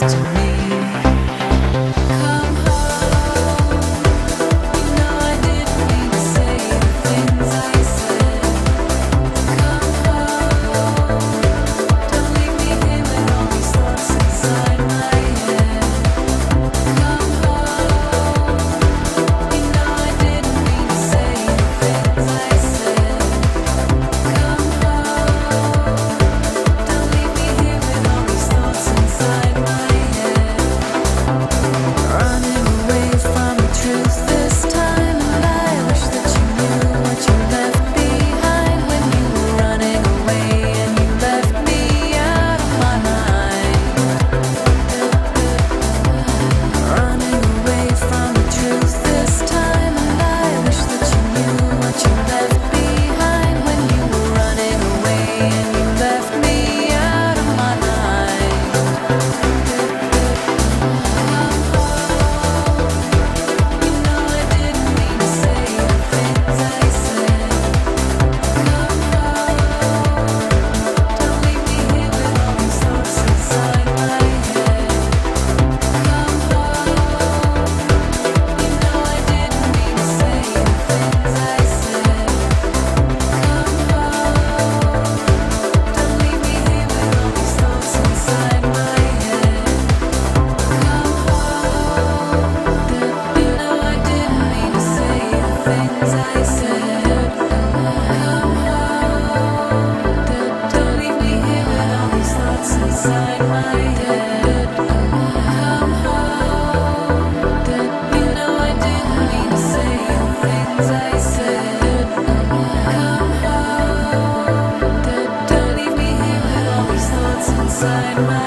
to me. Inside my